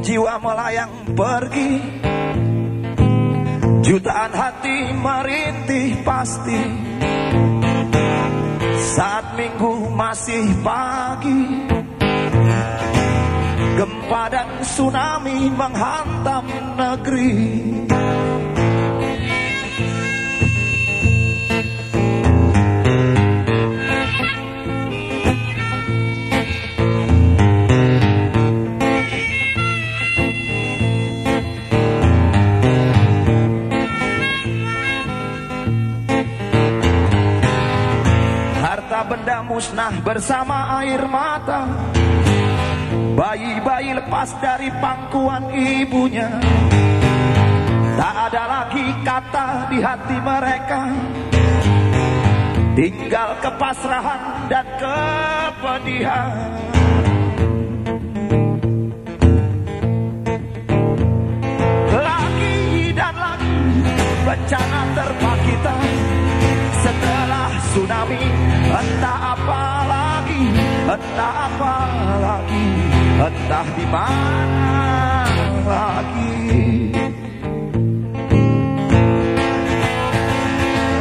jiwa melayang pergi. Jutaan hati merintih pasti. Saat minggu masih pagi Gempa dan tsunami menghantam negeri musnah bersama air mata. Bayi-bayi lepas dari pangkuan ibunya. Tak ada lagi kata di hati mereka. Tinggal kepasrahan dan kepedihan tsunami entah apa lagi Entah apa lagi Entah di mana lagi.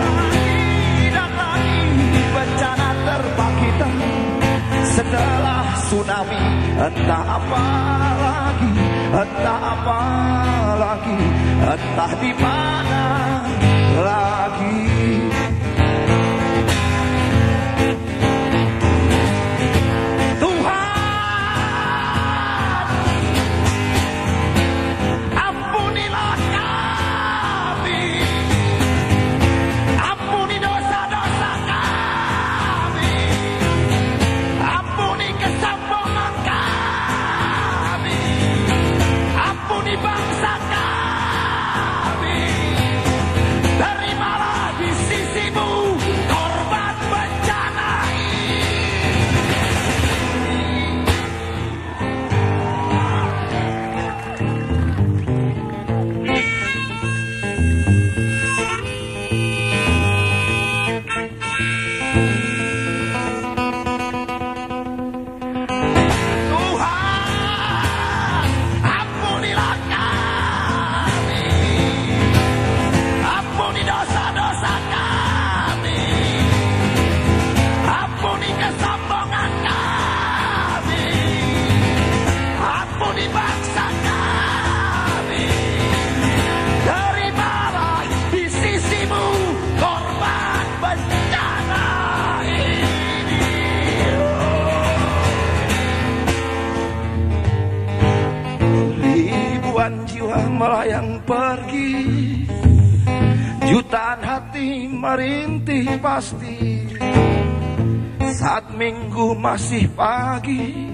Lagi dan lagi bencana terpa Setelah tsunami entah apa lagi Entah apa lagi Entah di mana Ribuan jiwa melayang pergi. Jutaan hati merintih pasti. Saat minggu masih pagi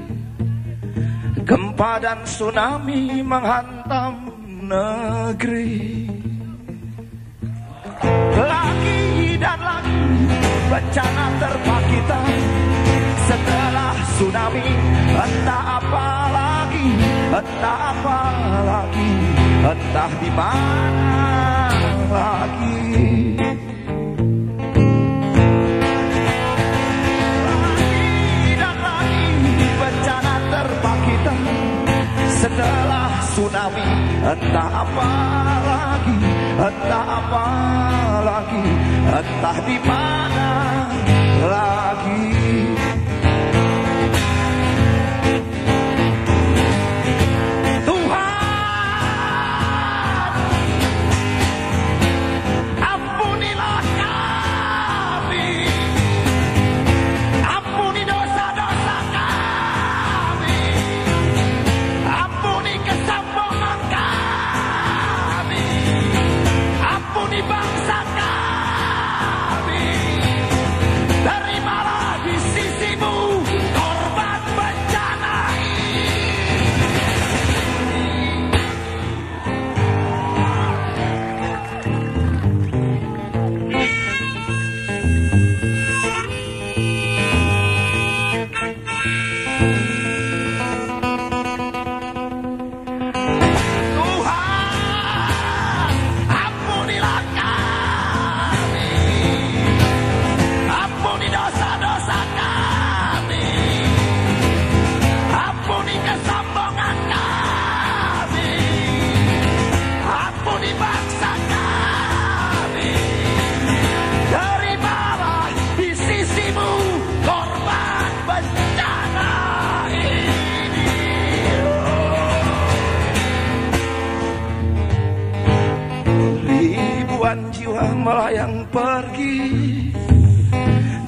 Gempa dan tsunami menghantam negeri. Lagi dan lagi bencana terpa kita Setelah tsunami entah apa Entah apa lagi Entah di mana lagi. Lagi dan lagi bencana terpa Setelah tsunami. Entah apa lagi Entah apa lagi Entah di mana lagi Bye. Ribuan jiwa melayang pergi.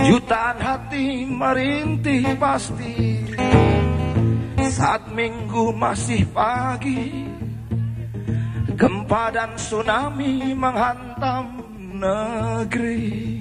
Jutaan hati merintih pasti. Saat minggu masih pagi Gempa dan tsunami menghantam negeri